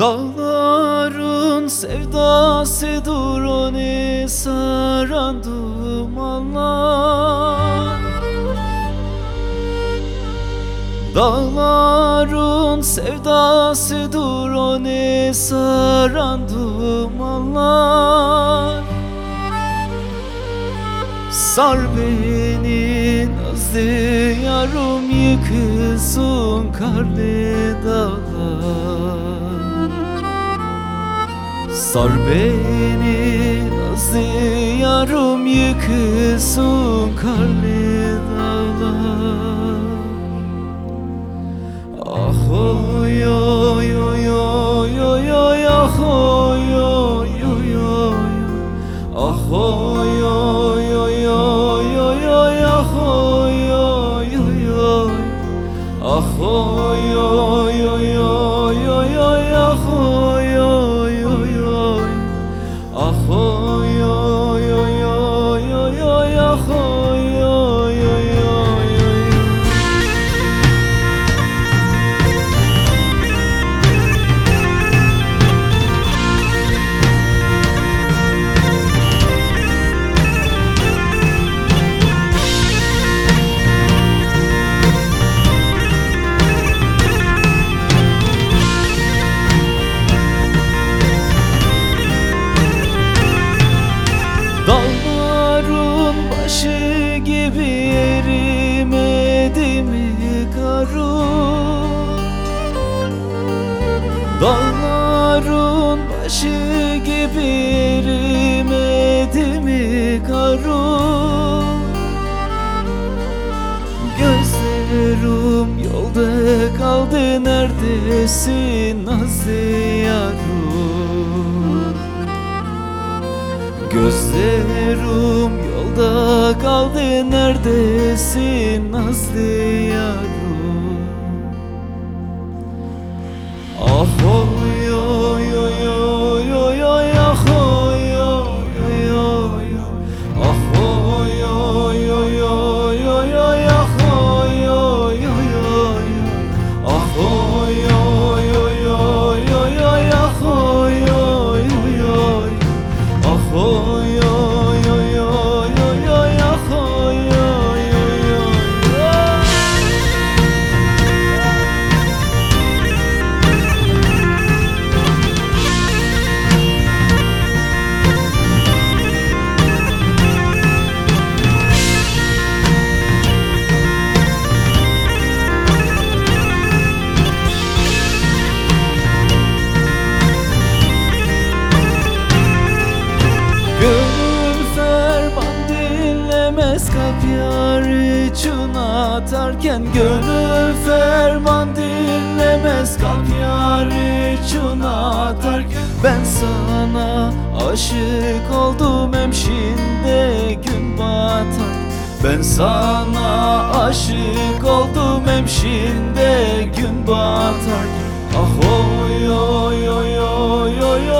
Dağların sevdasıdır onu saran dumanlar Dağların sevdasıdır onu saran dumanlar Sar beni nazlı yarım yıkılsın karlı dağlar Sar beni nazlı yarım yıkılsın karlı dağlar Ah oy oy oy oy oy oy ah oy oy oy oy Ah oy oy oy oy oy oy ah oy oy oy oy Ah oy oy oy oy oy ah oy Dağların başı gibi erimedi mi karın Gözlerim yolda kaldı neredesin nazlı yarım Gözlerim yolda kaldı neredesin nazlı yarım Ah kalp yar için atarken Gönül ferman dinlemez. Kalp yar için atarken Ben sana aşık oldum hemşinde gün batar Ben sana aşık oldum hemşinde gün batar Ah oy oy oy oy oy